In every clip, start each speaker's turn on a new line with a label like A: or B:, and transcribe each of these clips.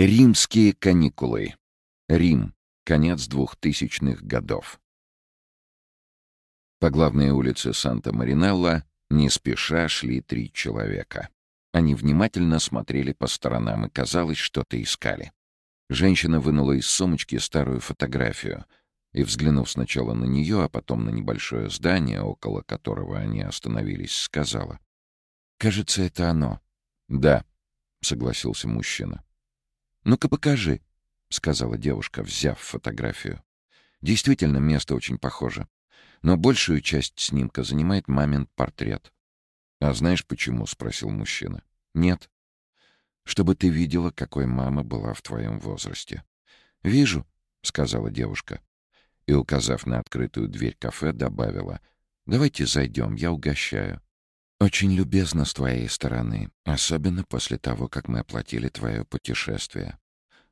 A: Римские каникулы. Рим. Конец двухтысячных годов. По главной улице Санта-Маринелла не спеша шли три человека. Они внимательно смотрели по сторонам и, казалось, что-то искали. Женщина вынула из сумочки старую фотографию и, взглянув сначала на нее, а потом на небольшое здание, около которого они остановились, сказала. «Кажется, это оно». «Да», — согласился мужчина. «Ну-ка покажи», — сказала девушка, взяв фотографию. Действительно, место очень похоже. Но большую часть снимка занимает мамин портрет. «А знаешь почему?» — спросил мужчина. «Нет». «Чтобы ты видела, какой мама была в твоем возрасте». «Вижу», — сказала девушка. И, указав на открытую дверь кафе, добавила. «Давайте зайдем, я угощаю». «Очень любезно с твоей стороны, особенно после того, как мы оплатили твое путешествие.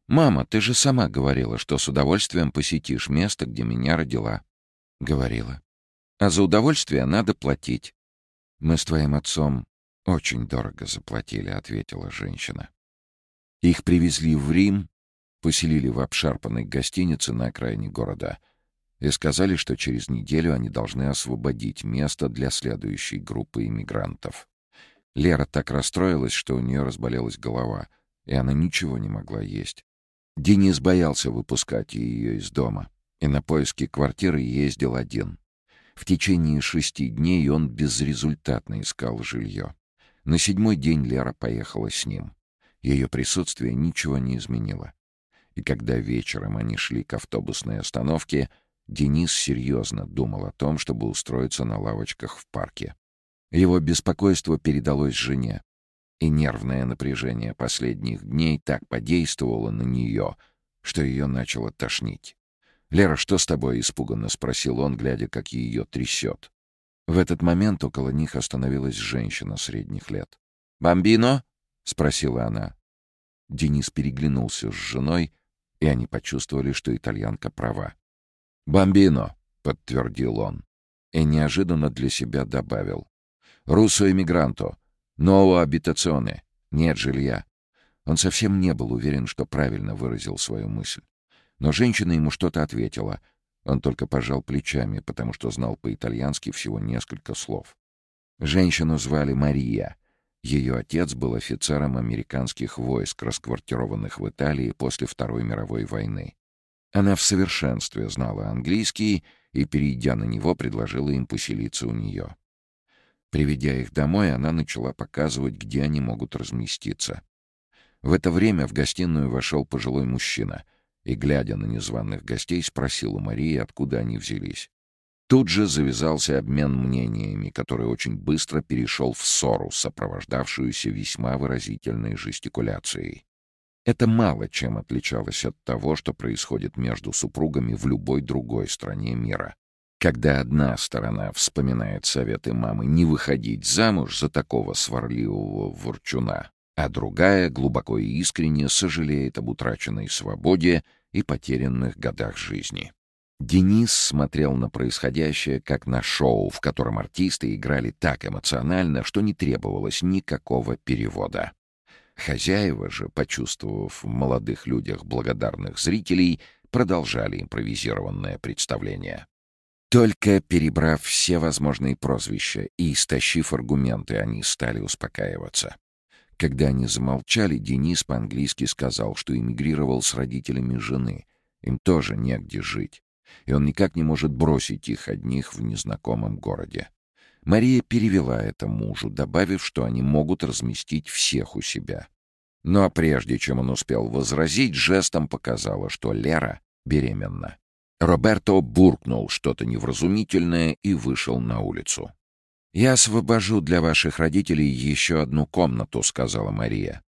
A: Мама, ты же сама говорила, что с удовольствием посетишь место, где меня родила». «Говорила. А за удовольствие надо платить». «Мы с твоим отцом очень дорого заплатили», — ответила женщина. Их привезли в Рим, поселили в обшарпанной гостинице на окраине города — и сказали, что через неделю они должны освободить место для следующей группы иммигрантов. Лера так расстроилась, что у нее разболелась голова, и она ничего не могла есть. Денис боялся выпускать ее из дома, и на поиски квартиры ездил один. В течение шести дней он безрезультатно искал жилье. На седьмой день Лера поехала с ним. Ее присутствие ничего не изменило. И когда вечером они шли к автобусной остановке — Денис серьезно думал о том, чтобы устроиться на лавочках в парке. Его беспокойство передалось жене, и нервное напряжение последних дней так подействовало на нее, что ее начало тошнить. «Лера, что с тобой?» — испуганно спросил он, глядя, как ее трясет. В этот момент около них остановилась женщина средних лет. «Бомбино?» — спросила она. Денис переглянулся с женой, и они почувствовали, что итальянка права. «Бомбино», — подтвердил он. И неожиданно для себя добавил. «Руссо эмигранто. Ново абитационе. Нет жилья». Он совсем не был уверен, что правильно выразил свою мысль. Но женщина ему что-то ответила. Он только пожал плечами, потому что знал по-итальянски всего несколько слов. Женщину звали Мария. Ее отец был офицером американских войск, расквартированных в Италии после Второй мировой войны. Она в совершенстве знала английский и, перейдя на него, предложила им поселиться у нее. Приведя их домой, она начала показывать, где они могут разместиться. В это время в гостиную вошел пожилой мужчина и, глядя на незваных гостей, спросил у Марии, откуда они взялись. Тут же завязался обмен мнениями, который очень быстро перешел в ссору, сопровождавшуюся весьма выразительной жестикуляцией. Это мало чем отличалось от того, что происходит между супругами в любой другой стране мира. Когда одна сторона вспоминает советы мамы не выходить замуж за такого сварливого ворчуна, а другая глубоко и искренне сожалеет об утраченной свободе и потерянных годах жизни. Денис смотрел на происходящее как на шоу, в котором артисты играли так эмоционально, что не требовалось никакого перевода. Хозяева же, почувствовав в молодых людях благодарных зрителей, продолжали импровизированное представление. Только перебрав все возможные прозвища и истощив аргументы, они стали успокаиваться. Когда они замолчали, Денис по-английски сказал, что эмигрировал с родителями жены. Им тоже негде жить. И он никак не может бросить их одних в незнакомом городе. Мария перевела это мужу, добавив, что они могут разместить всех у себя. Но прежде чем он успел возразить, жестом показала, что Лера беременна. Роберто буркнул что-то невразумительное и вышел на улицу. «Я освобожу для ваших родителей еще одну комнату», — сказала Мария.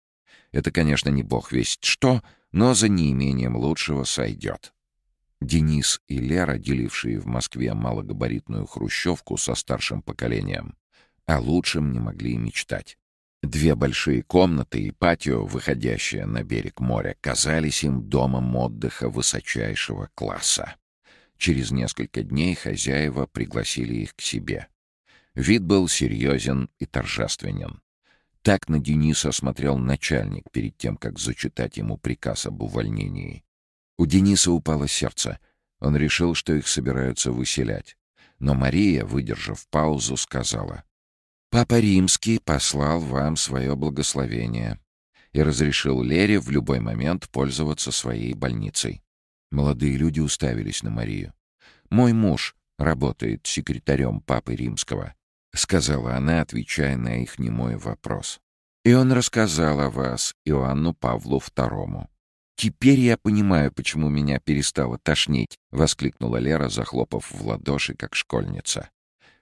A: «Это, конечно, не бог весть что, но за неимением лучшего сойдет». Денис и Лера, делившие в Москве малогабаритную хрущевку со старшим поколением, о лучшем не могли и мечтать. Две большие комнаты и патио, выходящее на берег моря, казались им домом отдыха высочайшего класса. Через несколько дней хозяева пригласили их к себе. Вид был серьезен и торжественен. Так на Дениса смотрел начальник перед тем, как зачитать ему приказ об увольнении. У Дениса упало сердце. Он решил, что их собираются выселять. Но Мария, выдержав паузу, сказала, «Папа Римский послал вам свое благословение и разрешил Лере в любой момент пользоваться своей больницей». Молодые люди уставились на Марию. «Мой муж работает секретарем Папы Римского», — сказала она, отвечая на их немой вопрос. «И он рассказал о вас Иоанну Павлу II». «Теперь я понимаю, почему меня перестало тошнить», — воскликнула Лера, захлопав в ладоши, как школьница.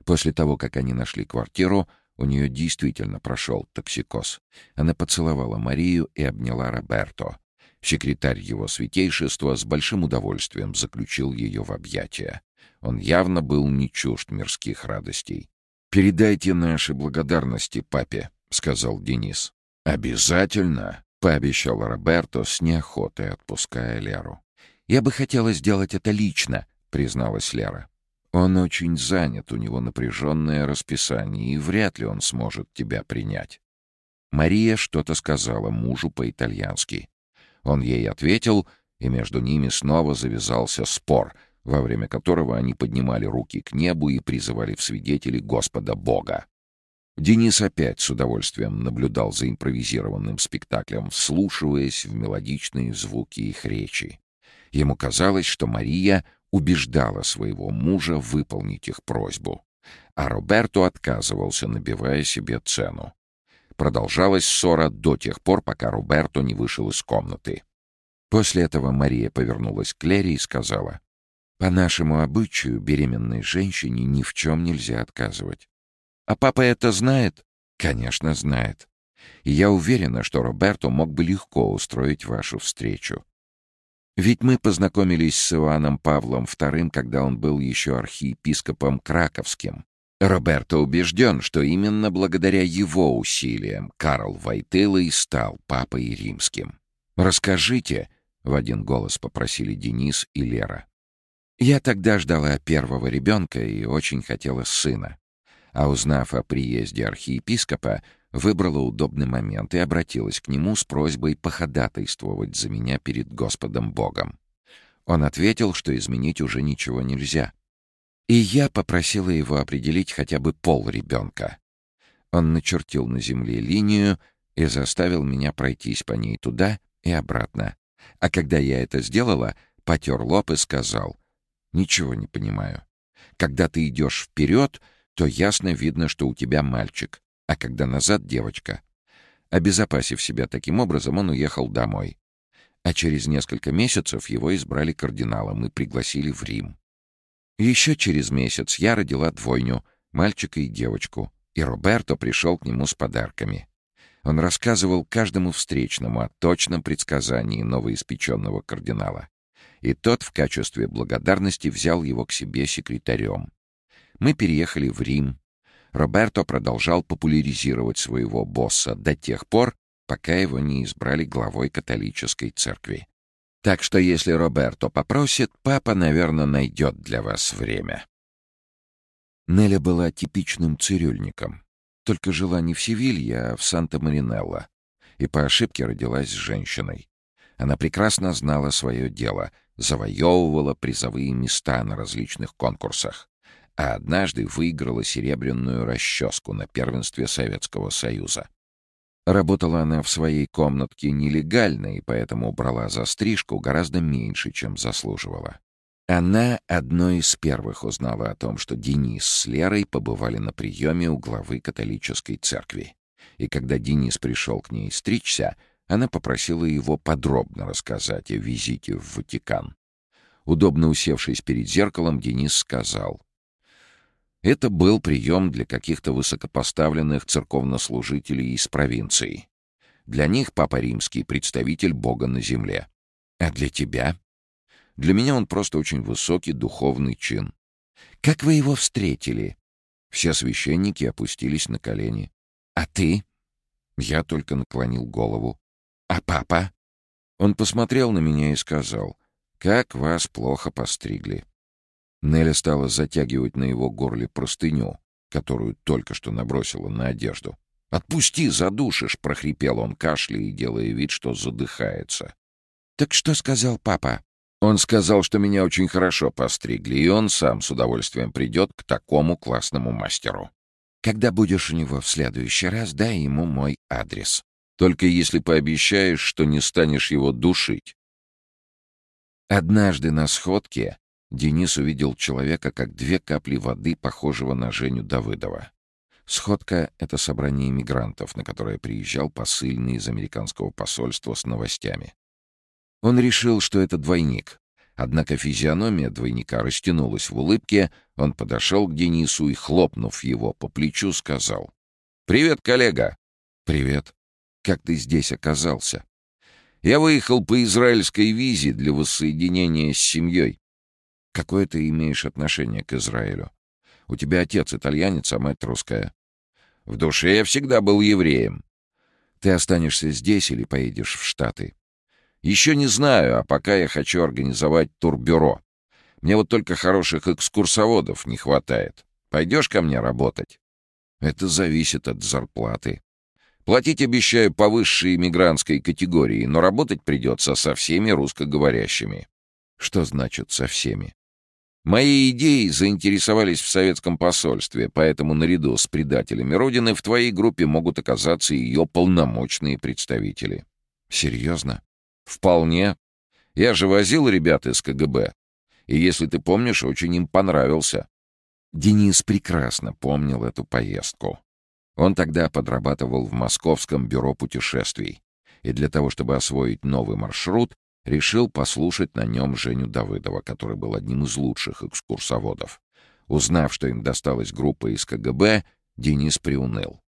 A: После того, как они нашли квартиру, у нее действительно прошел токсикоз. Она поцеловала Марию и обняла Роберто. Секретарь его святейшества с большим удовольствием заключил ее в объятия. Он явно был не чужд мирских радостей. «Передайте наши благодарности папе», — сказал Денис. «Обязательно», пообещал Роберто с неохотой, отпуская Леру. «Я бы хотела сделать это лично», — призналась Лера. «Он очень занят, у него напряженное расписание, и вряд ли он сможет тебя принять». Мария что-то сказала мужу по-итальянски. Он ей ответил, и между ними снова завязался спор, во время которого они поднимали руки к небу и призывали в свидетели Господа Бога. Денис опять с удовольствием наблюдал за импровизированным спектаклем, вслушиваясь в мелодичные звуки их речи. Ему казалось, что Мария убеждала своего мужа выполнить их просьбу, а Роберто отказывался, набивая себе цену. Продолжалась ссора до тех пор, пока Роберто не вышел из комнаты. После этого Мария повернулась к Лере и сказала, «По нашему обычаю беременной женщине ни в чем нельзя отказывать. А папа это знает? Конечно, знает. И я уверена, что Роберто мог бы легко устроить вашу встречу. Ведь мы познакомились с Иоанном Павлом II, когда он был еще архиепископом Краковским. Роберто убежден, что именно благодаря его усилиям Карл Войтыла и стал папой римским. «Расскажите», — в один голос попросили Денис и Лера. «Я тогда ждала первого ребенка и очень хотела сына а узнав о приезде архиепископа, выбрала удобный момент и обратилась к нему с просьбой походатайствовать за меня перед Господом Богом. Он ответил, что изменить уже ничего нельзя. И я попросила его определить хотя бы пол ребенка. Он начертил на земле линию и заставил меня пройтись по ней туда и обратно. А когда я это сделала, потер лоб и сказал, «Ничего не понимаю. Когда ты идешь вперед, то ясно видно, что у тебя мальчик, а когда назад — девочка. Обезопасив себя таким образом, он уехал домой. А через несколько месяцев его избрали кардиналом и пригласили в Рим. Еще через месяц я родила двойню, мальчика и девочку, и Роберто пришел к нему с подарками. Он рассказывал каждому встречному о точном предсказании новоиспеченного кардинала. И тот в качестве благодарности взял его к себе секретарем. Мы переехали в Рим. Роберто продолжал популяризировать своего босса до тех пор, пока его не избрали главой католической церкви. Так что если Роберто попросит, папа, наверное, найдет для вас время. Неля была типичным цирюльником. Только жила не в Севилье, а в Санта-Маринелло. И по ошибке родилась женщиной. Она прекрасно знала свое дело, завоевывала призовые места на различных конкурсах а однажды выиграла серебряную расческу на первенстве Советского Союза. Работала она в своей комнатке нелегально и поэтому брала за стрижку гораздо меньше, чем заслуживала. Она одной из первых узнала о том, что Денис с Лерой побывали на приеме у главы католической церкви. И когда Денис пришел к ней стричься, она попросила его подробно рассказать о визите в Ватикан. Удобно усевшись перед зеркалом, Денис сказал, это был прием для каких-то высокопоставленных церковнослужителей из провинции. Для них Папа Римский — представитель Бога на земле. А для тебя? Для меня он просто очень высокий духовный чин. Как вы его встретили? Все священники опустились на колени. А ты? Я только наклонил голову. А папа? Он посмотрел на меня и сказал, «Как вас плохо постригли». Нелли стала затягивать на его горле простыню, которую только что набросила на одежду. «Отпусти, задушишь!» — прохрипел он, кашляя и делая вид, что задыхается.
B: «Так что сказал папа?»
A: Он сказал, что меня очень хорошо постригли, и он сам с удовольствием придет к такому классному мастеру.
B: «Когда будешь у него в следующий раз, дай ему мой адрес».
A: «Только если пообещаешь, что не станешь его душить».
B: Однажды на сходке Денис увидел человека, как две капли воды, похожего на Женю Давыдова. Сходка — это собрание иммигрантов, на которое приезжал посыльный из американского посольства с новостями. Он решил, что это двойник. Однако физиономия двойника растянулась в улыбке, он подошел к Денису и, хлопнув его по плечу, сказал. «Привет, коллега!» «Привет. Как ты здесь оказался?»
A: «Я выехал по израильской визе для воссоединения с семьей».
B: «Какое ты имеешь отношение к Израилю? У тебя отец итальянец, а мать русская».
A: «В душе я всегда был евреем».
B: «Ты останешься здесь или поедешь в Штаты?»
A: Еще не знаю, а пока я хочу организовать турбюро. Мне вот только хороших экскурсоводов не хватает. Пойдешь ко мне работать?
B: Это зависит от зарплаты.
A: Платить обещаю по высшей иммигрантской категории, но работать придется со всеми русскоговорящими.
B: Что значит «со всеми»?
A: Мои идеи заинтересовались в советском посольстве, поэтому наряду с предателями Родины в твоей группе могут оказаться ее полномочные представители.
B: Серьезно?
A: «Вполне. Я же возил ребят из КГБ. И, если ты помнишь, очень им понравился».
B: Денис прекрасно помнил эту поездку. Он тогда подрабатывал в Московском бюро путешествий. И для того, чтобы освоить новый маршрут, решил послушать на нем Женю Давыдова, который был одним из лучших экскурсоводов. Узнав, что им досталась группа из КГБ, Денис приуныл.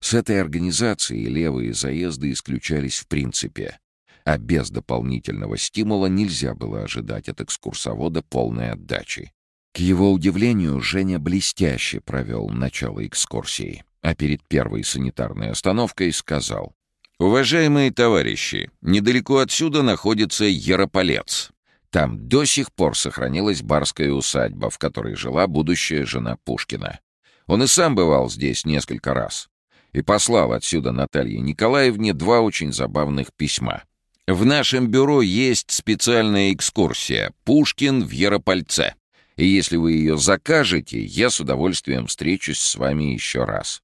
B: С этой организацией левые заезды исключались в принципе а без дополнительного стимула нельзя было ожидать от экскурсовода полной отдачи. К его удивлению, Женя блестяще провел начало экскурсии, а перед первой санитарной остановкой сказал «Уважаемые товарищи, недалеко отсюда находится Ярополец. Там до сих пор сохранилась барская усадьба, в которой жила будущая жена Пушкина. Он и сам бывал здесь несколько раз и послал отсюда Наталье Николаевне два очень забавных письма. В нашем бюро есть специальная экскурсия «Пушкин в Яропольце». И если вы ее закажете, я с удовольствием встречусь с вами еще раз.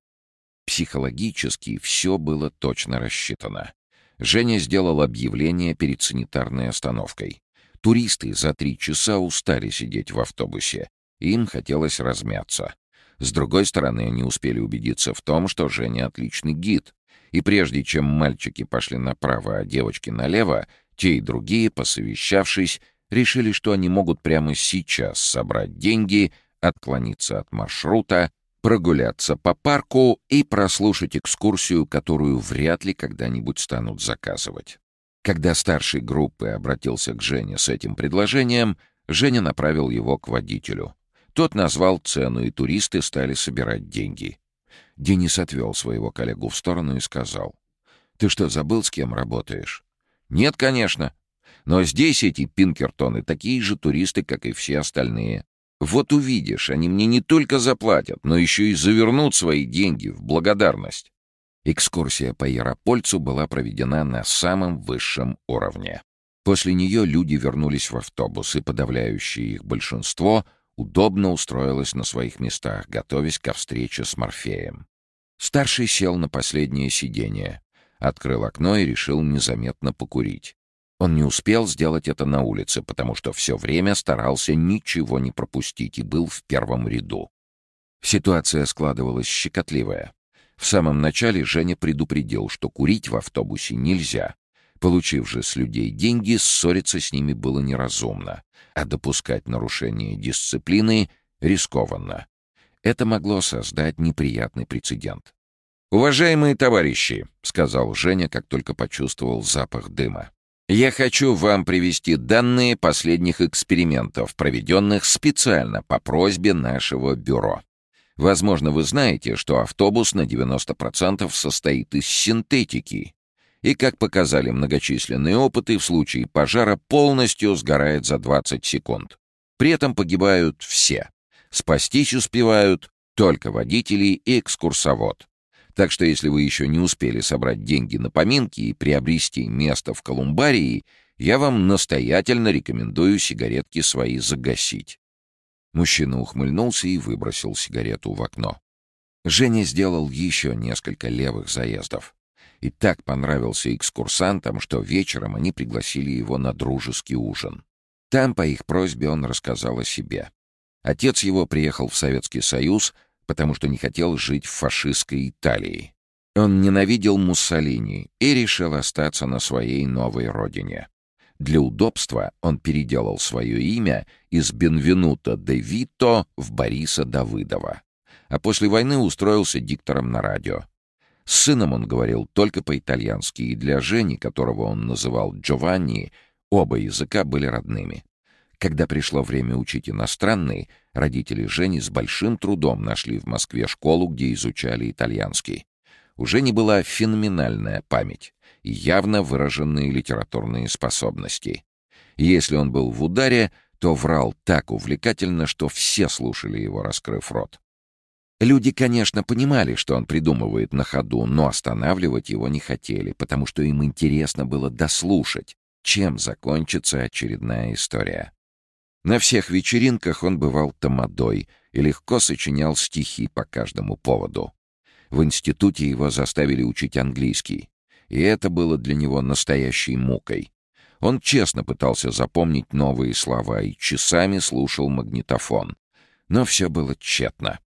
B: Психологически все было точно рассчитано. Женя сделал объявление перед санитарной остановкой. Туристы за три часа устали сидеть в автобусе. Им хотелось размяться. С другой стороны, они успели убедиться в том, что Женя отличный гид, и прежде чем мальчики пошли направо, а девочки налево, те и другие, посовещавшись, решили, что они могут прямо сейчас собрать деньги, отклониться от маршрута, прогуляться по парку и прослушать экскурсию, которую вряд ли когда-нибудь станут заказывать. Когда старший группы обратился к Жене с этим предложением, Женя направил его к водителю. Тот назвал цену, и туристы стали собирать деньги. Денис отвел своего коллегу в сторону и сказал. «Ты что, забыл, с кем работаешь?» «Нет, конечно. Но здесь эти Пинкертоны такие же туристы, как и все остальные. Вот увидишь, они мне не только заплатят, но еще и завернут свои деньги в благодарность». Экскурсия по Яропольцу была проведена на самом высшем уровне. После нее люди вернулись в автобус, и подавляющее их большинство — удобно устроилась на своих местах, готовясь ко встрече с Морфеем. Старший сел на последнее сиденье, открыл окно и решил незаметно покурить. Он не успел сделать это на улице, потому что все время старался ничего не пропустить и был в первом ряду. Ситуация складывалась щекотливая. В самом начале Женя предупредил, что курить в автобусе нельзя. Получив же с людей деньги, ссориться с ними было неразумно а допускать нарушение дисциплины рискованно. Это могло создать неприятный прецедент. «Уважаемые товарищи», — сказал Женя, как только почувствовал запах дыма, «я хочу вам привести данные последних экспериментов, проведенных специально по просьбе нашего бюро. Возможно, вы знаете, что автобус на 90% состоит из синтетики, и, как показали многочисленные опыты, в случае пожара полностью сгорает за 20 секунд. При этом погибают все. Спастись успевают только водители и экскурсовод.
A: Так что если вы еще не успели собрать деньги на поминки и приобрести место в колумбарии, я вам настоятельно рекомендую сигаретки свои загасить». Мужчина ухмыльнулся и выбросил сигарету в окно. Женя сделал еще несколько левых заездов. И так понравился экскурсантам, что вечером они пригласили его на дружеский ужин. Там, по их просьбе, он рассказал о себе. Отец его приехал в Советский Союз, потому что не хотел жить в фашистской Италии. Он ненавидел Муссолини и решил остаться на своей новой родине. Для удобства он переделал свое имя из Бенвенуто де Вито в Бориса Давыдова а после войны устроился диктором на радио. С сыном он говорил только по-итальянски, и для Жени, которого он называл Джованни, оба языка были родными. Когда пришло время учить иностранный, родители Жени с большим трудом нашли в Москве школу, где изучали итальянский. У Жени была феноменальная память и явно выраженные литературные способности. если он был в ударе, то врал так увлекательно, что все слушали его, раскрыв рот. Люди, конечно, понимали, что он придумывает на ходу, но останавливать его не хотели, потому что им интересно было дослушать, чем закончится очередная история. На всех вечеринках он бывал тамадой и легко сочинял стихи по каждому поводу. В институте его заставили учить английский, и это было для него настоящей мукой. Он честно пытался запомнить новые слова и часами слушал магнитофон. Но все было тщетно.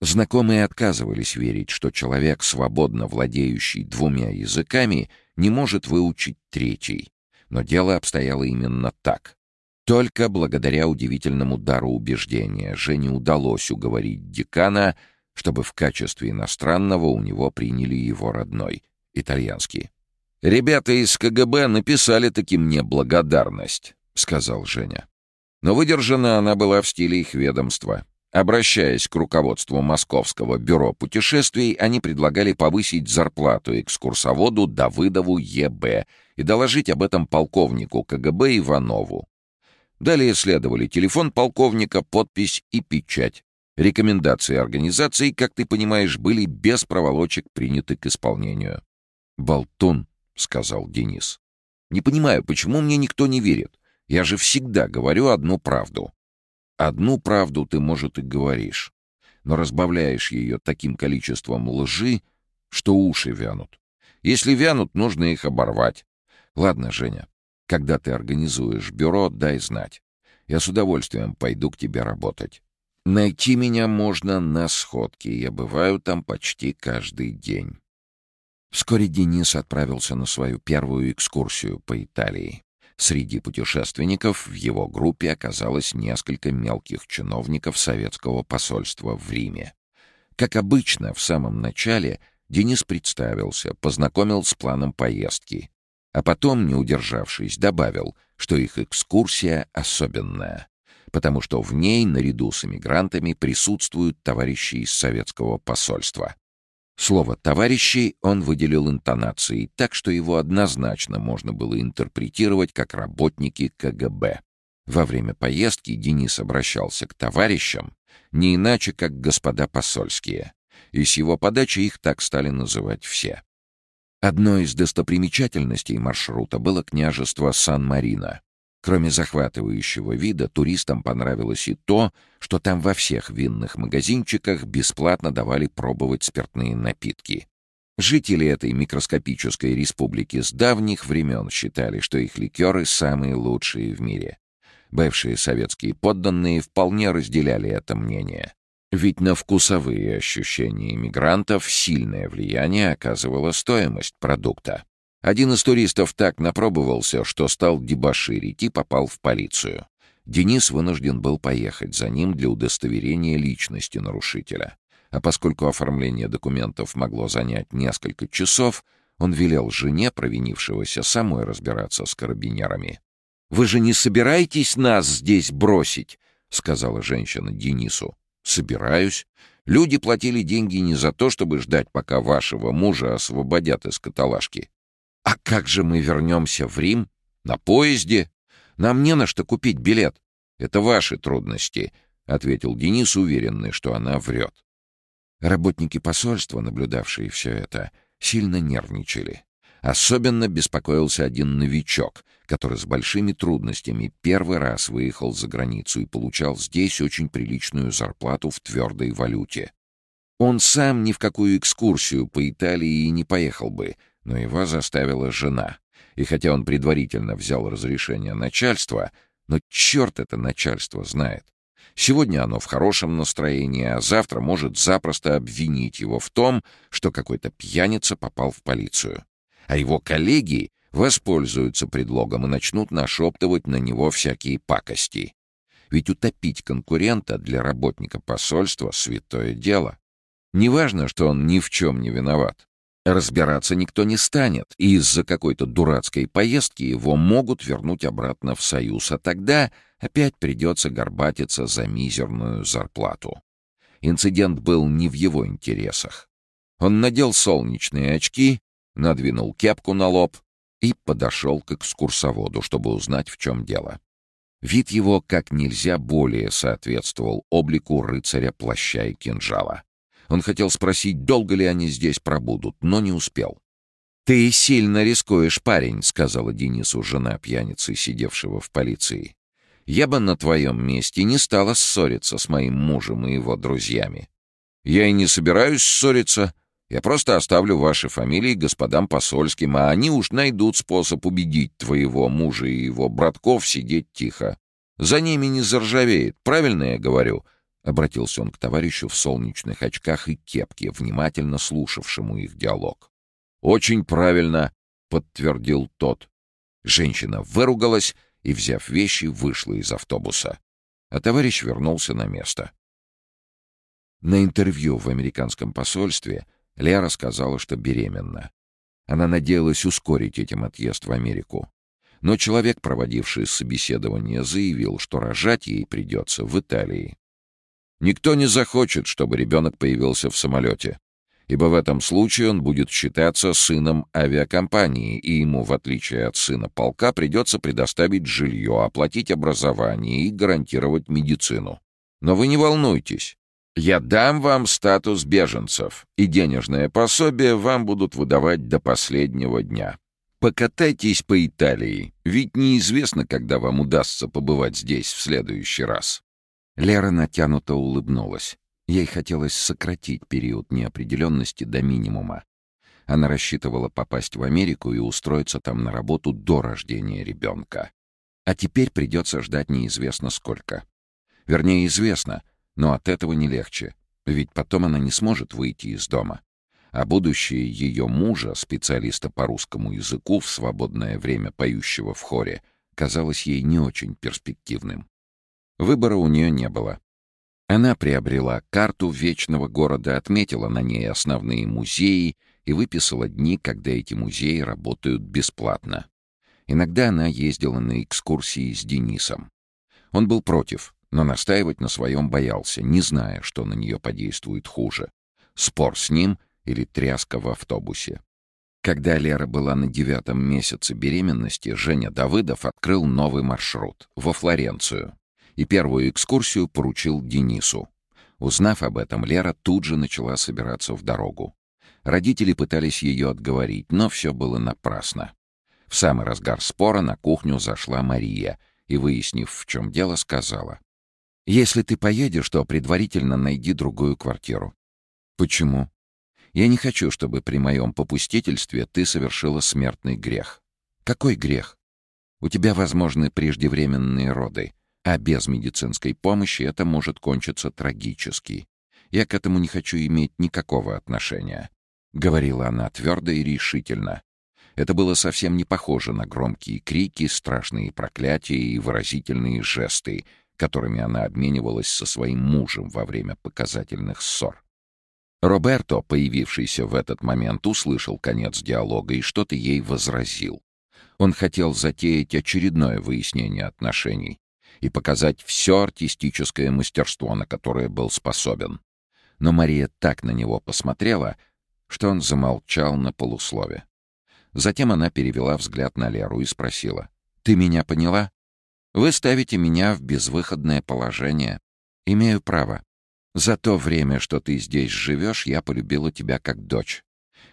A: Знакомые отказывались верить, что человек, свободно владеющий двумя языками, не может выучить третий. Но дело обстояло именно так. Только благодаря удивительному дару убеждения Жене удалось уговорить декана, чтобы в качестве иностранного у него приняли его родной, итальянский. «Ребята из КГБ написали таки мне благодарность», — сказал Женя. Но выдержана она была в стиле их ведомства. Обращаясь к руководству Московского бюро путешествий, они предлагали повысить зарплату экскурсоводу Давыдову Е.Б. и доложить об этом полковнику КГБ Иванову. Далее следовали телефон полковника, подпись и печать. Рекомендации организации, как ты понимаешь, были без проволочек приняты к исполнению. «Болтун», — сказал Денис. «Не понимаю, почему мне никто не верит? Я же всегда говорю одну правду». Одну правду ты, может, и говоришь, но разбавляешь ее таким количеством лжи, что уши вянут. Если вянут, нужно их оборвать. Ладно, Женя, когда ты организуешь бюро, дай знать. Я с удовольствием пойду к тебе работать. Найти меня можно на сходке, я бываю там почти каждый день. Вскоре Денис отправился на свою первую экскурсию по Италии. Среди путешественников в его группе оказалось несколько мелких чиновников советского посольства в Риме. Как обычно, в самом начале Денис представился, познакомил с планом поездки, а потом, не удержавшись, добавил, что их экскурсия особенная, потому что в ней, наряду с эмигрантами, присутствуют товарищи из советского посольства. Слово «товарищи» он выделил интонацией, так что его однозначно можно было интерпретировать как работники КГБ. Во время поездки Денис обращался к товарищам не иначе, как господа посольские, и с его подачи их так стали называть все. Одной из достопримечательностей маршрута было княжество Сан-Марино. Кроме захватывающего вида, туристам понравилось и то, что там во всех винных магазинчиках бесплатно давали пробовать спиртные напитки. Жители этой микроскопической республики с давних времен считали, что их ликеры самые лучшие в мире. Бывшие советские подданные вполне разделяли это мнение. Ведь на вкусовые ощущения иммигрантов сильное влияние оказывала стоимость продукта. Один из туристов так напробовался, что стал дебоширить и попал в полицию. Денис вынужден был поехать за ним для удостоверения личности нарушителя. А поскольку оформление документов могло занять несколько часов, он велел жене провинившегося самой разбираться с карабинерами. «Вы же не собираетесь нас здесь бросить?» — сказала женщина Денису. «Собираюсь. Люди платили деньги не за то, чтобы ждать, пока вашего мужа освободят из каталажки. «А как же мы вернемся в Рим? На поезде? Нам не на что купить билет. Это ваши трудности», — ответил Денис, уверенный, что она врет.
B: Работники посольства, наблюдавшие все это, сильно нервничали. Особенно беспокоился один новичок, который с большими трудностями первый раз выехал за границу и получал здесь очень приличную зарплату в твердой валюте. Он сам ни в какую экскурсию по Италии и не поехал бы, но его заставила жена. И хотя он предварительно взял разрешение начальства, но черт это начальство знает. Сегодня оно в хорошем настроении, а завтра может запросто обвинить его в том, что какой-то пьяница попал в полицию. А его коллеги воспользуются предлогом и начнут нашептывать на него всякие пакости. Ведь утопить конкурента для работника посольства — святое дело. Неважно, что он ни в чем не виноват. Разбираться никто не станет, и из-за какой-то дурацкой поездки его могут вернуть обратно в Союз, а тогда опять придется горбатиться за мизерную зарплату. Инцидент был не в его интересах. Он надел солнечные очки, надвинул кепку на лоб и подошел к экскурсоводу, чтобы узнать, в чем дело. Вид его как нельзя более соответствовал облику рыцаря плаща и кинжала. Он хотел спросить, долго ли они здесь пробудут, но не успел. «Ты сильно рискуешь, парень», — сказала Денису жена пьяницы, сидевшего в полиции. «Я бы на твоем месте не стала ссориться с моим мужем и его друзьями». «Я и не собираюсь ссориться. Я просто оставлю ваши фамилии господам посольским, а они уж найдут способ убедить твоего мужа и его братков сидеть тихо. За ними не заржавеет, правильно я говорю?» — обратился он к товарищу в солнечных очках и кепке, внимательно слушавшему их диалог. «Очень правильно», — подтвердил тот. Женщина выругалась и, взяв вещи, вышла из автобуса. А товарищ вернулся на место. На интервью в американском посольстве Лера сказала, что беременна. Она надеялась ускорить этим отъезд в Америку. Но человек, проводивший собеседование, заявил, что рожать ей придется в Италии. Никто не захочет, чтобы ребенок появился в самолете, ибо в этом случае он будет считаться сыном авиакомпании, и ему, в отличие от сына полка, придется предоставить жилье, оплатить образование и гарантировать медицину. Но вы не волнуйтесь. Я дам вам статус беженцев, и денежное пособие вам будут выдавать до последнего дня. Покатайтесь по Италии, ведь неизвестно, когда вам удастся побывать здесь в следующий раз. Лера натянуто улыбнулась. Ей хотелось сократить период неопределенности до минимума. Она рассчитывала попасть в Америку и устроиться там на работу до рождения ребенка. А теперь придется ждать неизвестно сколько. Вернее, известно, но от этого не легче, ведь потом она не сможет выйти из дома. А будущее ее мужа, специалиста по русскому языку в свободное время поющего в хоре, казалось ей не очень перспективным. Выбора у нее не было. Она приобрела карту вечного города, отметила на ней основные музеи и выписала дни, когда эти музеи работают бесплатно. Иногда она ездила на экскурсии с Денисом. Он был против, но настаивать на своем боялся, не зная, что на нее подействует хуже. Спор с ним или тряска в автобусе. Когда Лера была на девятом месяце беременности, Женя Давыдов открыл новый маршрут — во Флоренцию и первую экскурсию поручил Денису. Узнав об этом, Лера тут же начала собираться в дорогу. Родители пытались ее отговорить, но все было напрасно. В самый разгар спора на кухню зашла Мария и, выяснив, в чем дело, сказала. «Если ты поедешь, то предварительно найди другую квартиру». «Почему?» «Я не хочу, чтобы при моем попустительстве ты совершила смертный грех». «Какой грех?» «У тебя возможны преждевременные роды а без медицинской помощи это может кончиться трагически. Я к этому не хочу иметь никакого отношения», — говорила она твердо и решительно. Это было совсем не похоже на громкие крики, страшные проклятия и выразительные жесты, которыми она обменивалась со своим мужем во время показательных ссор. Роберто, появившийся в этот момент, услышал конец диалога и что-то ей возразил. Он хотел затеять очередное выяснение отношений, и показать все артистическое мастерство, на которое был способен. Но Мария так на него посмотрела, что он замолчал на полуслове. Затем она перевела взгляд на Леру и спросила. «Ты меня поняла? Вы ставите меня в безвыходное положение. Имею право.
A: За то время, что ты здесь живешь, я полюбила тебя как дочь.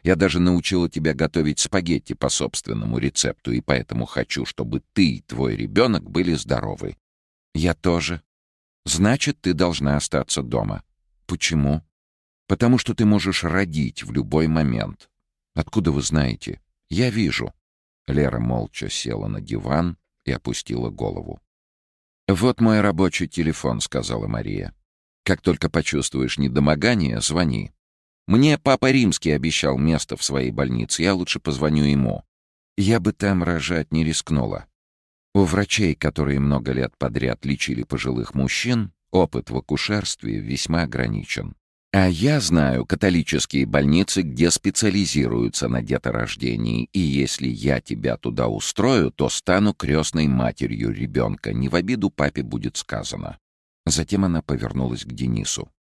A: Я даже научила тебя готовить спагетти по собственному рецепту, и поэтому хочу, чтобы ты и твой ребенок были здоровы. Я тоже. Значит, ты должна остаться дома. Почему? Потому что ты можешь родить в любой момент. Откуда вы знаете? Я вижу. Лера молча села на диван и опустила голову. «Вот мой рабочий телефон», — сказала Мария. «Как только почувствуешь недомогание, звони. Мне папа Римский обещал место в своей больнице, я лучше позвоню ему. Я бы там рожать не рискнула. У врачей, которые много лет подряд лечили пожилых мужчин, опыт в акушерстве весьма ограничен. А я знаю католические больницы, где специализируются на деторождении, и если я тебя туда устрою, то стану крестной матерью ребенка, не в обиду папе будет сказано. Затем она повернулась к Денису.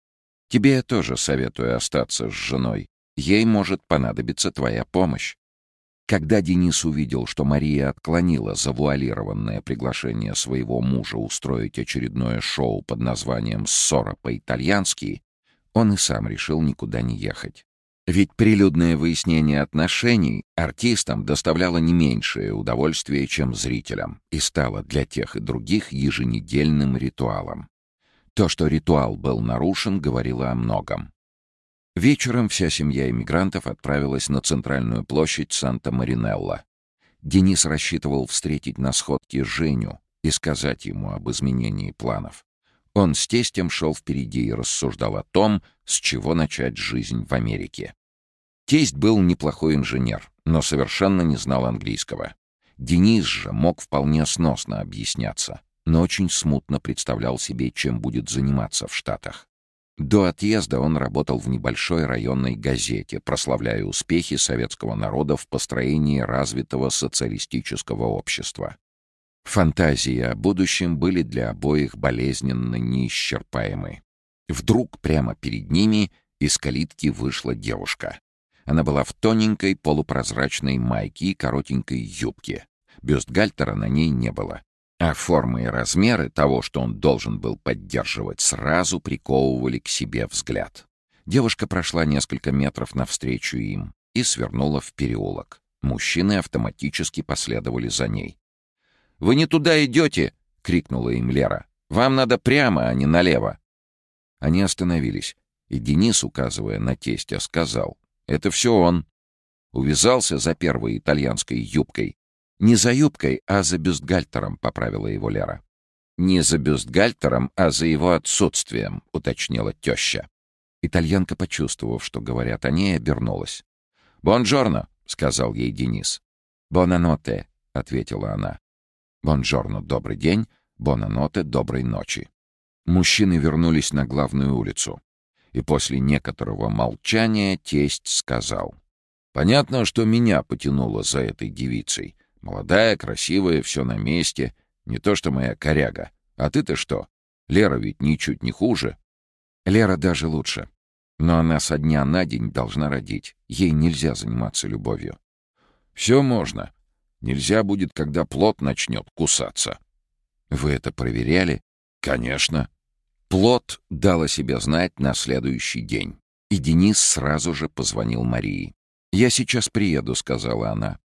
A: Тебе я тоже советую остаться с женой. Ей может понадобиться твоя помощь. Когда Денис увидел, что Мария отклонила завуалированное приглашение своего мужа устроить очередное шоу под названием «Ссора по-итальянски», он и сам решил никуда не ехать. Ведь прилюдное выяснение отношений артистам доставляло не меньшее удовольствие, чем зрителям, и стало для тех и других еженедельным ритуалом. То, что ритуал был нарушен, говорило о многом. Вечером вся семья иммигрантов отправилась на центральную площадь Санта-Маринелла. Денис рассчитывал встретить на сходке Женю и сказать ему об изменении планов. Он с тестем шел впереди и рассуждал о том, с чего начать жизнь в Америке. Тесть был неплохой инженер, но совершенно не знал английского. Денис же мог вполне сносно объясняться но очень смутно представлял себе, чем будет заниматься в Штатах. До отъезда он работал в небольшой районной газете, прославляя успехи советского народа в построении развитого социалистического общества. Фантазии о будущем были для обоих болезненно неисчерпаемы. Вдруг прямо перед ними из калитки вышла девушка. Она была в тоненькой полупрозрачной майке и коротенькой юбке. Бюстгальтера на ней не было. А формы и размеры того, что он должен был поддерживать, сразу приковывали к себе взгляд. Девушка прошла несколько метров навстречу им и свернула в переулок. Мужчины автоматически последовали за ней. «Вы не туда идете!» — крикнула им Лера. «Вам надо прямо, а не налево!» Они остановились, и Денис, указывая на тестя, сказал. «Это все он!» Увязался за первой итальянской юбкой «Не за юбкой, а за бюстгальтером», — поправила его Лера. «Не за бюстгальтером, а за его отсутствием», — уточнила теща. Итальянка, почувствовав, что говорят о ней, обернулась. «Бонджорно», — сказал ей Денис. «Бонаноте», — ответила она. «Бонджорно, добрый день, бонаноте, доброй ночи». Мужчины вернулись на главную улицу. И после некоторого молчания тесть сказал. «Понятно, что меня потянуло за этой девицей. Молодая, красивая, все на месте. Не то что моя коряга. А ты-то что? Лера ведь ничуть не хуже. Лера даже лучше. Но она со дня на день должна родить. Ей нельзя заниматься любовью. Все можно. Нельзя будет, когда плод начнет кусаться. Вы это проверяли? Конечно. Плод дал о себе знать на следующий день. И Денис сразу же позвонил Марии. «Я сейчас приеду», — сказала она.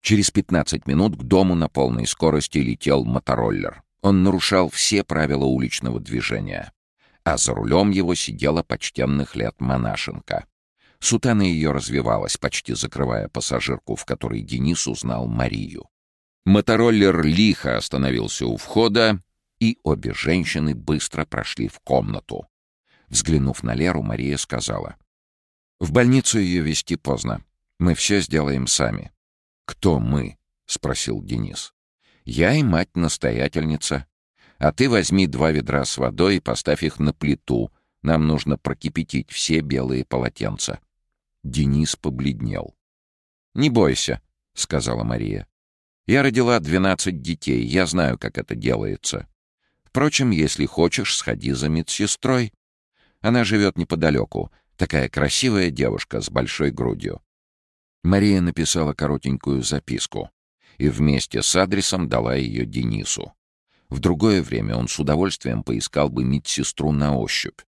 A: Через 15 минут к дому на полной скорости летел мотороллер. Он нарушал все правила уличного движения. А за рулем его сидела почтенных лет монашенка. Сутана ее развивалась, почти закрывая пассажирку, в которой Денис узнал Марию. Мотороллер лихо остановился у входа, и обе женщины быстро прошли в комнату. Взглянув на Леру, Мария сказала. «В больницу ее везти поздно. Мы все сделаем сами. «Кто мы?» — спросил Денис. «Я и мать-настоятельница. А ты возьми два ведра с водой и поставь их на плиту. Нам нужно прокипятить все белые полотенца». Денис побледнел. «Не бойся», — сказала Мария. «Я родила двенадцать детей, я знаю, как это делается. Впрочем, если хочешь, сходи за медсестрой. Она живет неподалеку, такая красивая девушка с большой грудью. Мария написала коротенькую записку и вместе с адресом дала ее Денису. В другое время он с удовольствием поискал бы медсестру на ощупь,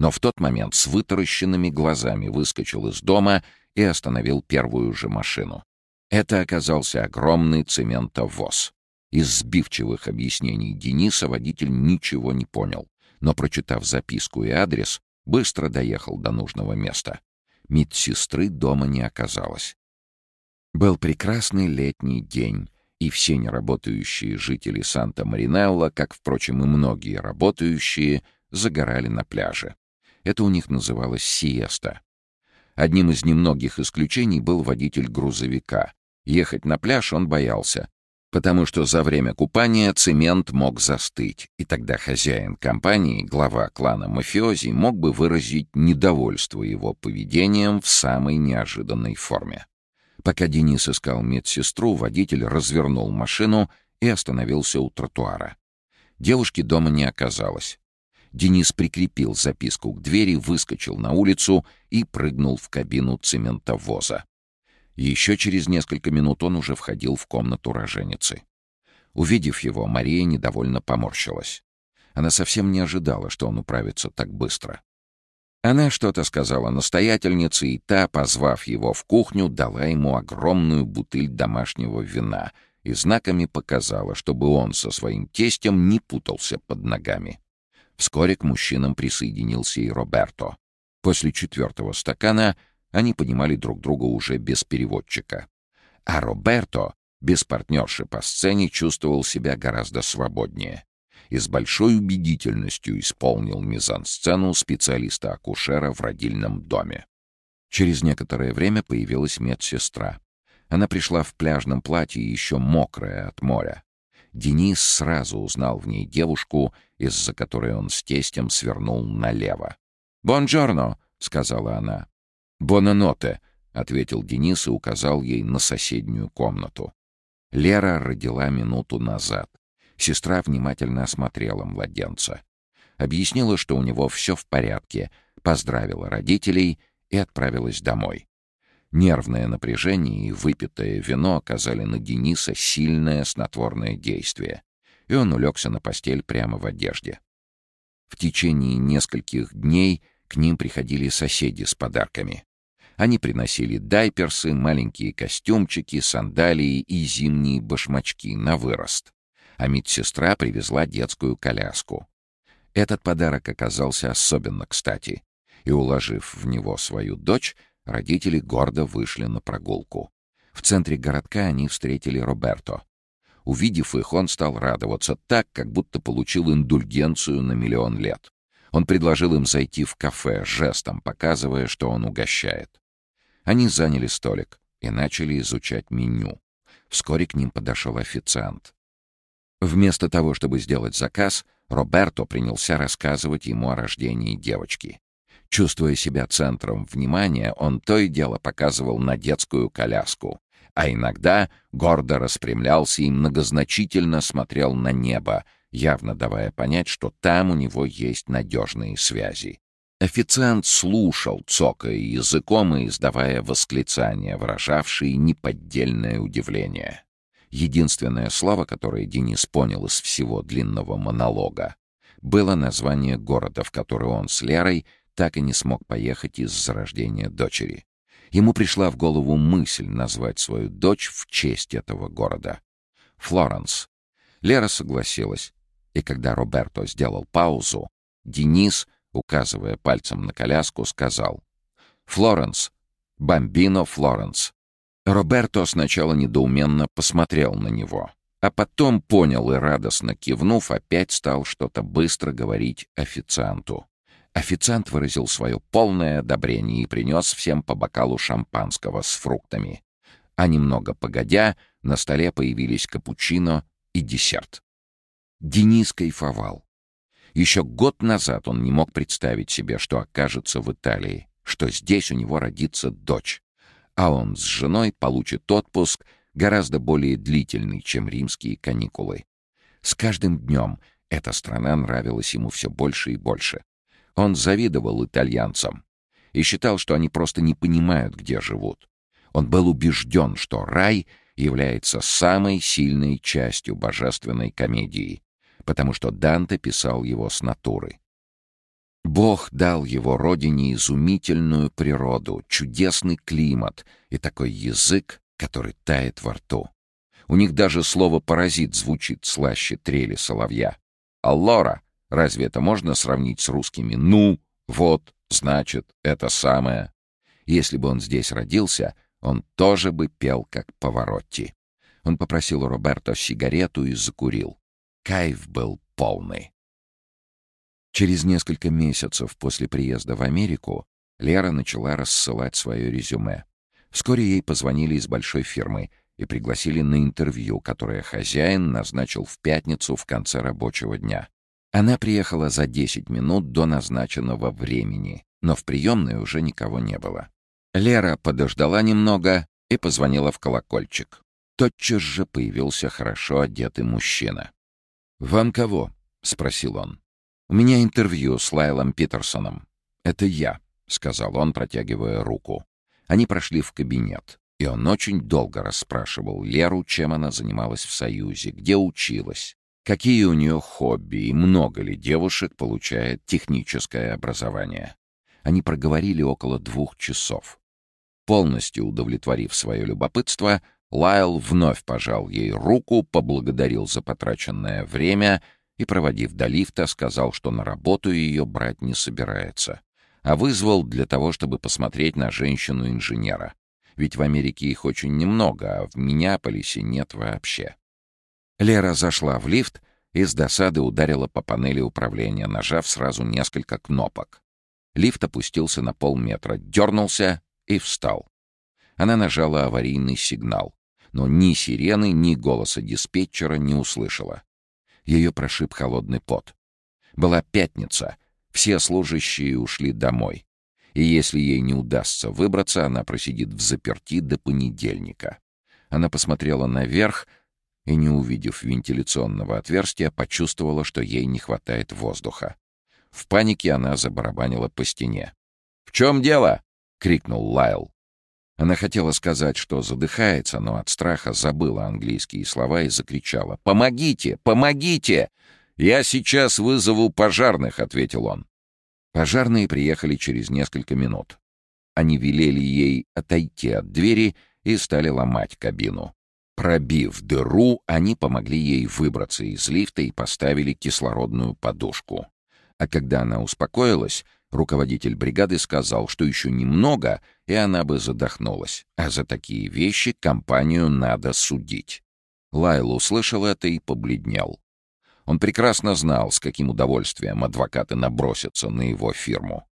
A: но в тот момент с вытаращенными глазами выскочил из дома и остановил первую же машину. Это оказался огромный цементовоз. Из сбивчивых объяснений Дениса водитель ничего не понял, но, прочитав записку и адрес, быстро доехал до нужного места. Медсестры дома не оказалось. Был прекрасный летний день, и все неработающие жители Санта-Маринелло, как, впрочем, и многие работающие, загорали на пляже. Это у них называлось сиеста. Одним из немногих исключений был водитель грузовика. Ехать на пляж он боялся, потому что за время купания цемент мог застыть, и тогда хозяин компании, глава клана мафиози, мог бы выразить недовольство его поведением в самой неожиданной форме. Пока Денис искал медсестру, водитель развернул машину и остановился у тротуара. Девушки дома не оказалось. Денис прикрепил записку к двери, выскочил на улицу и прыгнул в кабину цементовоза. Еще через несколько минут он уже входил в комнату роженицы. Увидев его, Мария недовольно поморщилась. Она совсем не ожидала, что он управится так быстро. Она что-то сказала настоятельнице, и та, позвав его в кухню, дала ему огромную бутыль домашнего вина и знаками показала, чтобы он со своим тестем не путался под ногами. Вскоре к мужчинам присоединился и Роберто. После четвертого стакана они понимали друг друга уже без переводчика. А Роберто, без партнерши по сцене, чувствовал себя гораздо свободнее и с большой убедительностью исполнил мизансцену специалиста-акушера в родильном доме. Через некоторое время появилась медсестра. Она пришла в пляжном платье, еще мокрая от моря. Денис сразу узнал в ней девушку, из-за которой он с тестем свернул налево. «Бонджорно!» — сказала она. «Бонаноте!» — ответил Денис и указал ей на соседнюю комнату. Лера родила минуту назад. Сестра внимательно осмотрела младенца. Объяснила, что у него все в порядке, поздравила родителей и отправилась домой. Нервное напряжение и выпитое вино оказали на Дениса сильное снотворное действие, и он улегся на постель прямо в одежде. В течение нескольких дней к ним приходили соседи с подарками. Они приносили дайперсы, маленькие костюмчики, сандалии и зимние башмачки на вырост а медсестра привезла детскую коляску. Этот подарок оказался особенно кстати, и, уложив в него свою дочь, родители гордо вышли на прогулку. В центре городка они встретили Роберто. Увидев их, он стал радоваться так, как будто получил индульгенцию на миллион лет. Он предложил им зайти в кафе, жестом показывая, что он угощает. Они заняли столик и начали изучать меню. Вскоре к ним подошел официант. Вместо того, чтобы сделать заказ, Роберто принялся рассказывать ему о рождении девочки. Чувствуя себя центром внимания, он то и дело показывал на детскую коляску, а иногда гордо распрямлялся и многозначительно смотрел на небо, явно давая понять, что там у него есть надежные связи. Официант слушал, цокая языком и издавая восклицания, выражавшие неподдельное удивление. Единственное слово, которое Денис понял из всего длинного монолога, было название города, в который он с Лерой так и не смог поехать из-за рождения дочери. Ему пришла в голову мысль назвать свою дочь в честь этого города. Флоренс. Лера согласилась, и когда Роберто сделал паузу, Денис, указывая пальцем на коляску, сказал «Флоренс, бомбино Флоренс». Роберто сначала недоуменно посмотрел на него, а потом понял и, радостно кивнув, опять стал что-то быстро говорить официанту. Официант выразил свое полное одобрение и принес всем по бокалу шампанского с фруктами. А немного погодя, на столе появились капучино и десерт. Денис кайфовал. Еще год назад он не мог представить себе, что окажется в Италии, что здесь у него родится дочь а он с женой получит отпуск гораздо более длительный, чем римские каникулы. С каждым днем эта страна нравилась ему все больше и больше. Он завидовал итальянцам и считал, что они просто не понимают, где живут. Он был убежден, что рай является самой сильной частью божественной комедии, потому что Данте писал его с натуры. Бог дал его родине изумительную природу, чудесный климат и такой язык, который тает во рту. У них даже слово «паразит» звучит слаще трели соловья. «Аллора» — разве это можно сравнить с русскими «ну», «вот», «значит», «это самое»? Если бы он здесь родился, он тоже бы пел как Поворотти. Он попросил у Роберто сигарету и закурил. Кайф был полный. Через несколько месяцев после приезда в Америку Лера начала рассылать свое резюме. Вскоре ей позвонили из большой фирмы и пригласили на интервью, которое хозяин назначил в пятницу в конце рабочего дня. Она приехала за 10 минут до назначенного времени, но в приемной уже никого не было. Лера подождала немного и позвонила в колокольчик. Тотчас же появился хорошо одетый мужчина. «Вам кого?» — спросил он. «У меня интервью с Лайлом Питерсоном». «Это я», — сказал он, протягивая руку. Они прошли в кабинет, и он очень долго расспрашивал Леру, чем она занималась в Союзе, где училась, какие у нее хобби и много ли девушек получает техническое образование. Они проговорили около двух часов. Полностью удовлетворив свое любопытство, Лайл вновь пожал ей руку, поблагодарил за потраченное время — и, проводив до лифта, сказал, что на работу ее брать не собирается, а вызвал для того, чтобы посмотреть на женщину-инженера. Ведь в Америке их очень немного, а в Миннеаполисе нет вообще. Лера зашла в лифт и с досады ударила по панели управления, нажав сразу несколько кнопок. Лифт опустился на полметра, дернулся и встал. Она нажала аварийный сигнал, но ни сирены, ни голоса диспетчера не услышала. Ее прошиб холодный пот. Была пятница. Все служащие ушли домой. И если ей не удастся выбраться, она просидит в заперти до понедельника. Она посмотрела наверх и, не увидев вентиляционного отверстия, почувствовала, что ей не хватает воздуха. В панике она забарабанила по стене. «В чем дело?» — крикнул Лайл. Она хотела сказать, что задыхается, но от страха забыла английские слова и закричала. «Помогите! Помогите! Я сейчас вызову пожарных!» — ответил он. Пожарные приехали через несколько минут. Они велели ей отойти от двери и стали ломать кабину. Пробив дыру, они помогли ей выбраться из лифта и поставили кислородную подушку. А когда она успокоилась, Руководитель бригады сказал, что еще немного, и она бы задохнулась, а за такие вещи компанию надо судить. Лайл услышал это и побледнел. Он прекрасно знал, с каким удовольствием адвокаты набросятся на его фирму.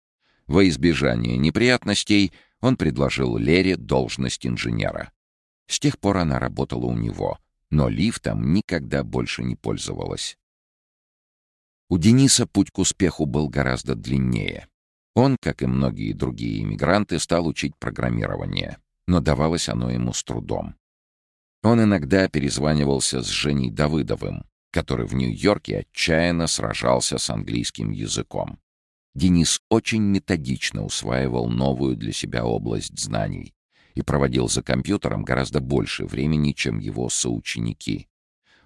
A: Во избежание неприятностей он предложил Лере должность инженера. С тех пор она работала у него, но лифтом никогда больше не пользовалась. У Дениса путь к успеху был гораздо длиннее. Он, как и многие другие иммигранты, стал учить программирование, но давалось оно ему с трудом. Он иногда перезванивался с Женей Давыдовым, который в Нью-Йорке отчаянно сражался с английским языком. Денис очень методично усваивал новую для себя область знаний и проводил за компьютером гораздо больше времени, чем его соученики.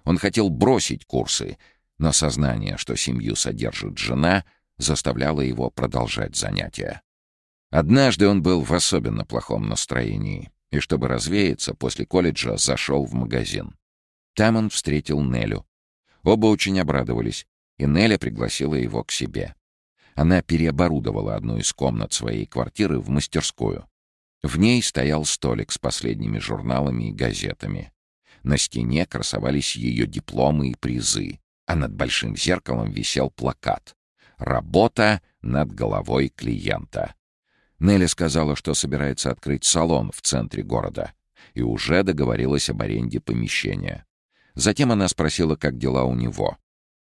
A: Он хотел бросить курсы, но сознание, что семью содержит жена, заставляло его продолжать занятия. Однажды он был в особенно плохом настроении, и чтобы развеяться, после колледжа зашел в магазин. Там он встретил Нелю. Оба очень обрадовались, и Неля пригласила его к себе. Она переоборудовала одну из комнат своей квартиры в мастерскую. В ней стоял столик с последними журналами и газетами. На стене красовались ее дипломы и призы, а над большим зеркалом висел плакат «Работа над головой клиента». Нелли сказала, что собирается открыть салон в центре города и уже договорилась об аренде помещения. Затем она спросила, как дела у него.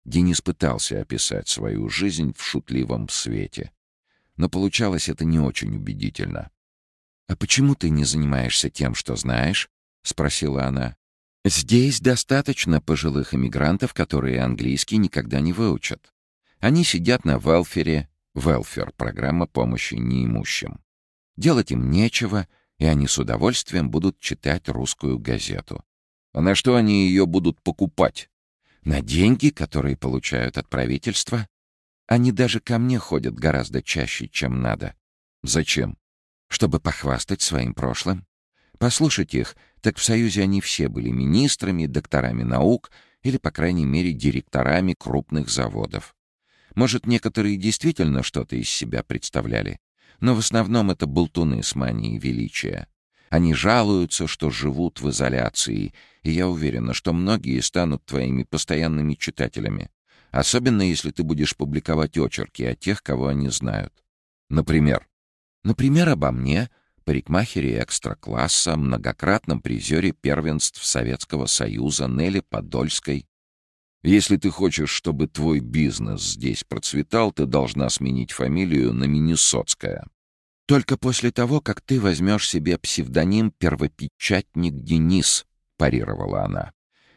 A: Денис пытался описать свою жизнь в шутливом свете. Но получалось это не очень убедительно. «А почему ты не занимаешься тем, что знаешь?» — спросила она. Здесь достаточно пожилых иммигрантов, которые английский никогда не выучат. Они сидят на велфере, велфер — программа помощи неимущим. Делать им нечего, и они с удовольствием будут читать русскую газету. А на что они ее будут покупать? На деньги, которые получают от правительства?
B: Они даже ко мне ходят гораздо чаще, чем надо.
A: Зачем?
B: Чтобы похвастать своим прошлым. Послушать их, так в Союзе они все были министрами, докторами наук или, по крайней мере, директорами крупных заводов. Может, некоторые действительно что-то из себя представляли, но в основном это болтуны с манией величия. Они жалуются, что живут в изоляции, и я уверена, что многие станут твоими постоянными читателями. Особенно, если ты будешь публиковать очерки о тех, кого они знают.
A: Например?
B: Например, обо мне, парикмахере экстра-класса, многократном призере первенств Советского Союза Нелли Подольской.
A: Если ты хочешь, чтобы твой бизнес здесь процветал, ты должна сменить фамилию на Миннесотская.
B: Только после того, как ты возьмешь себе псевдоним «Первопечатник Денис», — парировала она.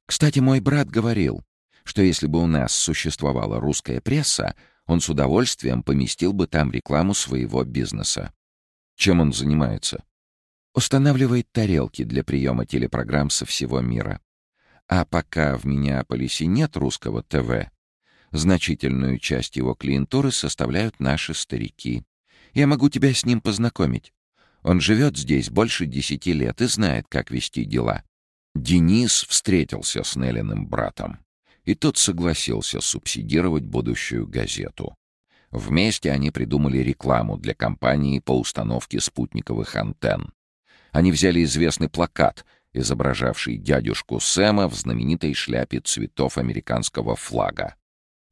B: Кстати, мой брат говорил, что если бы у нас существовала русская пресса, он с удовольствием поместил бы там рекламу своего бизнеса.
A: Чем он занимается?
B: Устанавливает тарелки для приема телепрограмм со всего мира. А пока в Миннеаполисе нет русского ТВ, значительную часть его клиентуры составляют наши старики. Я могу тебя с ним познакомить. Он живет здесь больше десяти лет и знает, как вести дела».
A: Денис встретился с Неллиным братом, и тот согласился субсидировать будущую газету. Вместе они придумали рекламу для компании по установке спутниковых антенн. Они взяли известный плакат, изображавший дядюшку Сэма в знаменитой шляпе цветов американского флага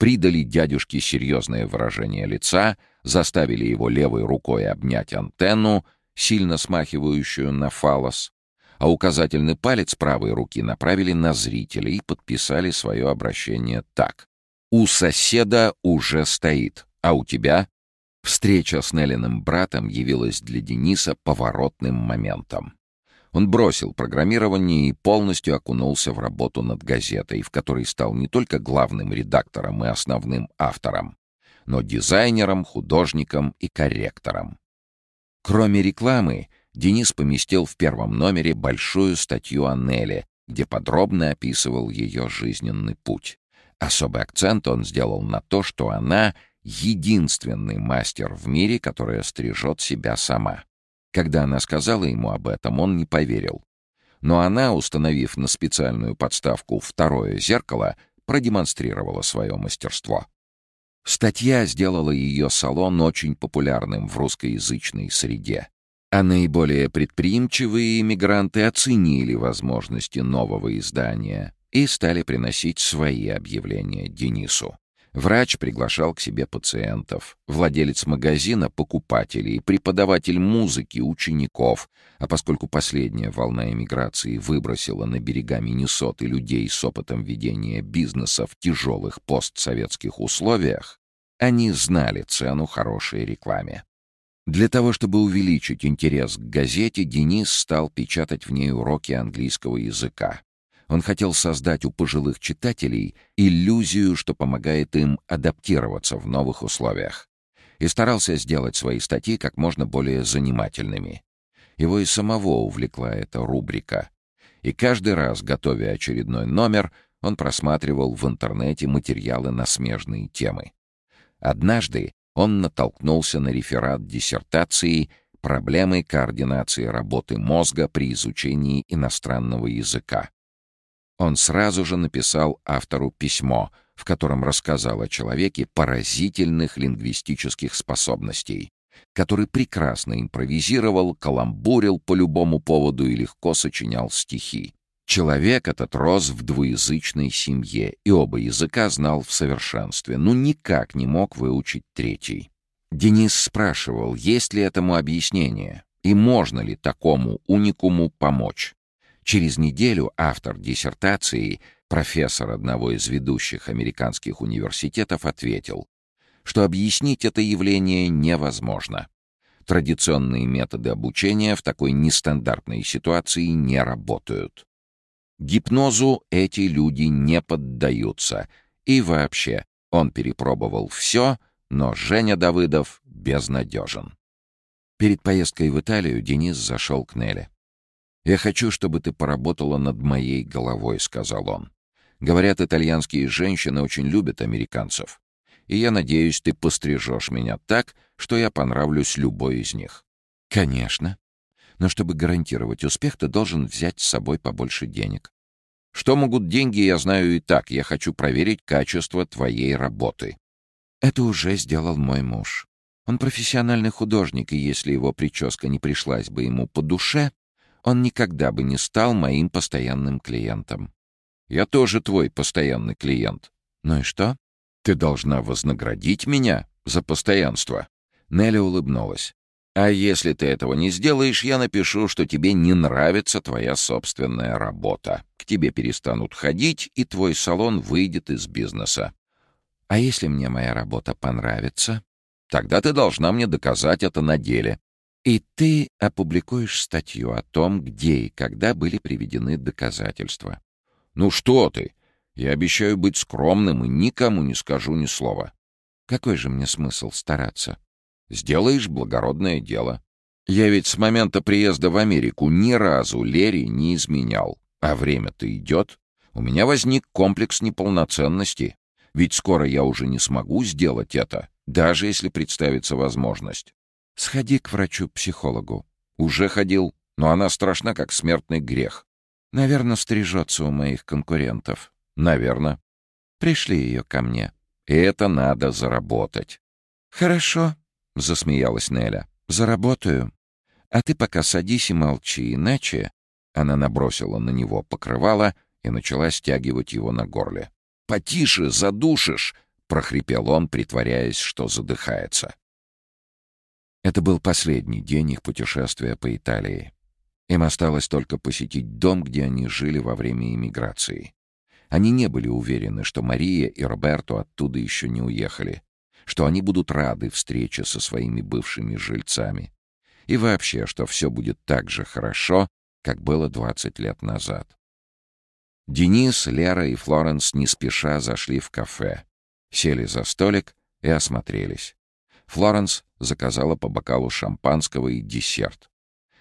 A: придали дядюшке серьезное выражение лица, заставили его левой рукой обнять антенну, сильно смахивающую на фалос, а указательный палец правой руки направили на зрителя и подписали свое обращение так. «У соседа уже стоит, а у тебя?» Встреча с Неллиным братом явилась для Дениса поворотным моментом. Он бросил программирование и полностью окунулся в работу над газетой, в которой стал не только главным редактором и основным автором, но дизайнером, художником и корректором. Кроме рекламы, Денис поместил в первом номере большую статью о Нелле, где подробно описывал ее жизненный путь. Особый акцент он сделал на то, что она — единственный мастер в мире, которая стрижет себя сама. Когда она сказала ему об этом, он не поверил. Но она, установив на специальную подставку второе зеркало, продемонстрировала свое мастерство. Статья сделала ее салон очень популярным в русскоязычной среде. А наиболее предприимчивые иммигранты оценили возможности нового издания и стали приносить свои объявления Денису. Врач приглашал к себе пациентов, владелец магазина — покупателей, преподаватель музыки — учеников, а поскольку последняя волна эмиграции выбросила на берега Миннесоты людей с опытом ведения бизнеса в тяжелых постсоветских условиях, они знали цену хорошей рекламе. Для того, чтобы увеличить интерес к газете, Денис стал печатать в ней уроки английского языка. Он хотел создать у пожилых читателей иллюзию, что помогает им адаптироваться в новых условиях. И старался сделать свои статьи как можно более занимательными. Его и самого увлекла эта рубрика. И каждый раз, готовя очередной номер, он просматривал в интернете материалы на смежные темы. Однажды он натолкнулся на реферат диссертации «Проблемы координации работы мозга при изучении иностранного языка». Он сразу же написал автору письмо, в котором рассказал о человеке поразительных лингвистических способностей, который прекрасно импровизировал, каламбурил по любому поводу и легко сочинял стихи. Человек этот рос в двуязычной семье, и оба языка знал в совершенстве, но никак не мог выучить третий. Денис спрашивал, есть ли этому объяснение, и можно ли такому уникуму помочь. Через неделю автор диссертации, профессор одного из ведущих американских университетов, ответил, что объяснить это явление невозможно. Традиционные методы обучения в такой нестандартной ситуации не работают. Гипнозу эти люди не поддаются. И вообще, он перепробовал все, но Женя Давыдов безнадежен. Перед поездкой в Италию Денис зашел к Неле. «Я хочу, чтобы ты поработала над моей головой», — сказал он. «Говорят, итальянские женщины очень любят американцев. и я надеюсь, ты пострижешь меня так, что я понравлюсь любой из них».
B: «Конечно. Но чтобы гарантировать успех, ты должен взять с собой побольше денег».
A: «Что могут деньги, я знаю и так. Я хочу проверить качество твоей работы».
B: «Это уже сделал мой муж. Он профессиональный художник, и если его прическа не пришлась бы ему по душе, он никогда бы не стал моим постоянным клиентом.
A: Я тоже твой постоянный клиент.
B: Ну и что?
A: Ты должна вознаградить меня за постоянство.
B: Нелли улыбнулась.
A: А если ты этого не сделаешь, я напишу, что тебе не нравится твоя собственная работа. К тебе перестанут ходить, и твой салон выйдет из бизнеса.
B: А если мне моя работа понравится?
A: Тогда ты должна мне доказать это на деле.
B: И ты опубликуешь статью о том, где и когда были приведены доказательства.
A: Ну что ты? Я обещаю быть скромным и никому не скажу ни слова.
B: Какой же мне смысл стараться?
A: Сделаешь благородное дело. Я ведь с момента приезда в Америку ни разу Лере не изменял. А время-то идет. У меня возник комплекс неполноценности. Ведь скоро я уже не смогу сделать это, даже если представится возможность.
B: Сходи к врачу-психологу.
A: Уже ходил, но она страшна, как смертный грех.
B: Наверное, стрижется у моих конкурентов.
A: Наверное.
B: Пришли ее ко мне.
A: И это надо заработать.
B: Хорошо, засмеялась Неля. Заработаю. А ты пока садись и молчи, иначе...
A: Она набросила на него покрывало и начала стягивать его на горле. «Потише, задушишь!» — прохрипел он, притворяясь, что задыхается.
B: Это был последний день их путешествия по Италии. Им осталось только посетить дом, где они жили во время иммиграции. Они не были уверены, что Мария и Роберто оттуда еще не уехали, что они будут рады встрече со своими бывшими жильцами. И вообще, что все будет так же хорошо, как было 20 лет назад. Денис, Лера и Флоренс не спеша зашли в кафе, сели за столик и осмотрелись. Флоренс заказала по бокалу шампанского и десерт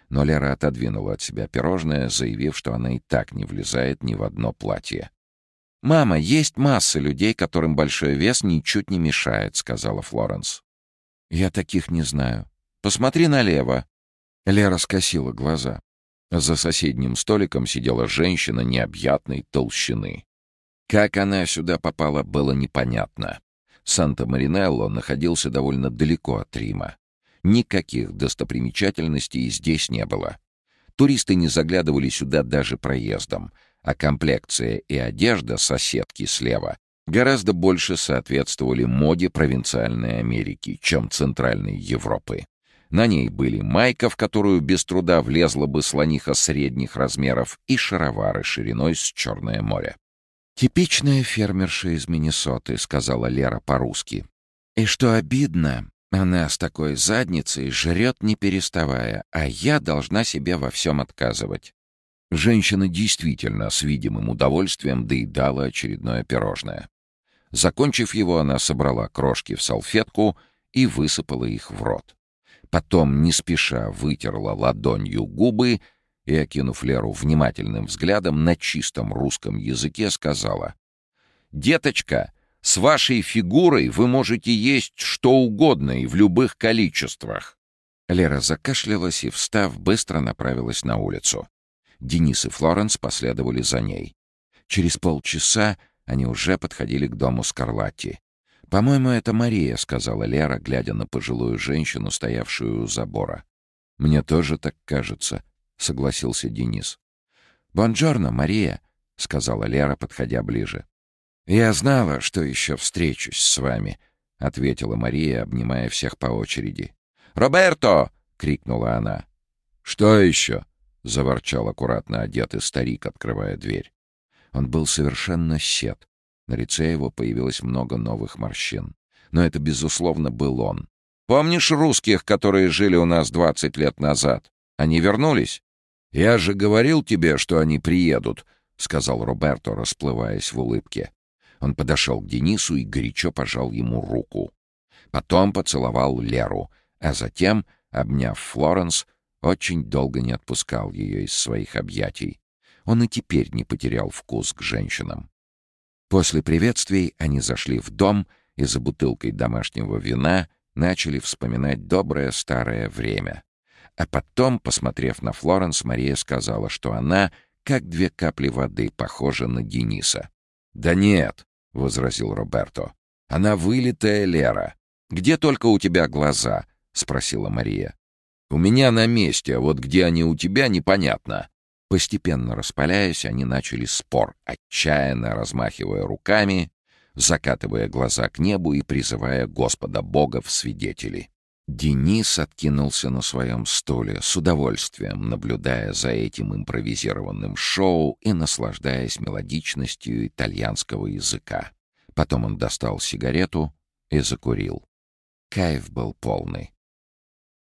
B: но Лера отодвинула от себя пирожное, заявив, что она и так не влезает ни в одно платье. «Мама, есть масса людей, которым большой вес ничуть не мешает», — сказала Флоренс. «Я таких не знаю. Посмотри налево». Лера скосила глаза. За соседним столиком сидела женщина необъятной толщины. Как она сюда попала, было непонятно. Санта-Маринелло находился довольно далеко от Рима. Никаких достопримечательностей здесь не было. Туристы не заглядывали сюда даже проездом, а комплекция и одежда соседки слева гораздо больше соответствовали моде провинциальной Америки, чем Центральной Европы. На ней были майка, в которую без труда влезла бы слониха средних размеров, и шаровары шириной с Черное море. «Типичная фермерша из Миннесоты», — сказала Лера по-русски. «И что обидно, она с такой задницей жрет не переставая, а я должна себе во всем отказывать. Женщина действительно с видимым удовольствием доедала очередное пирожное. Закончив его, она собрала крошки в салфетку и высыпала их в рот. Потом, не спеша, вытерла ладонью губы и, окинув Леру внимательным взглядом, на чистом русском языке сказала «Деточка, с вашей фигурой вы можете есть что угодно и в любых количествах». Лера закашлялась и, встав, быстро направилась на улицу. Денис и Флоренс последовали за ней. Через полчаса они уже подходили к дому Скарлатти. «По-моему, это Мария», — сказала Лера, глядя на пожилую женщину, стоявшую у забора. «Мне тоже так кажется», — согласился Денис. «Бонджорно, Мария», — сказала Лера, подходя ближе. «Я знала, что еще встречусь с вами», — ответила Мария, обнимая всех по очереди. «Роберто!» — крикнула она. «Что еще?» — заворчал аккуратно одетый старик, открывая дверь. Он был совершенно сед. На лице его появилось много новых морщин. Но это, безусловно, был он. «Помнишь русских, которые жили у нас двадцать лет назад? Они вернулись?» «Я же говорил тебе, что они приедут», — сказал Роберто, расплываясь в улыбке. Он подошел к Денису и горячо пожал ему руку. Потом поцеловал Леру, а затем, обняв Флоренс, очень долго не отпускал ее из своих объятий. Он и теперь не потерял вкус к женщинам. После приветствий они зашли в дом
A: и за бутылкой домашнего вина начали вспоминать доброе старое время. А потом, посмотрев на Флоренс, Мария сказала, что она, как две капли воды, похожа на Дениса. «Да нет», — возразил Роберто, — «она вылитая Лера. Где только у тебя глаза?» — спросила Мария. «У меня на месте, а вот где они у тебя, непонятно». Постепенно распаляясь, они начали спор, отчаянно размахивая руками, закатывая глаза к небу и призывая Господа Бога в свидетели. Денис откинулся на своем стуле, с удовольствием наблюдая за этим импровизированным шоу и наслаждаясь мелодичностью итальянского языка. Потом он достал сигарету и закурил. Кайф был полный.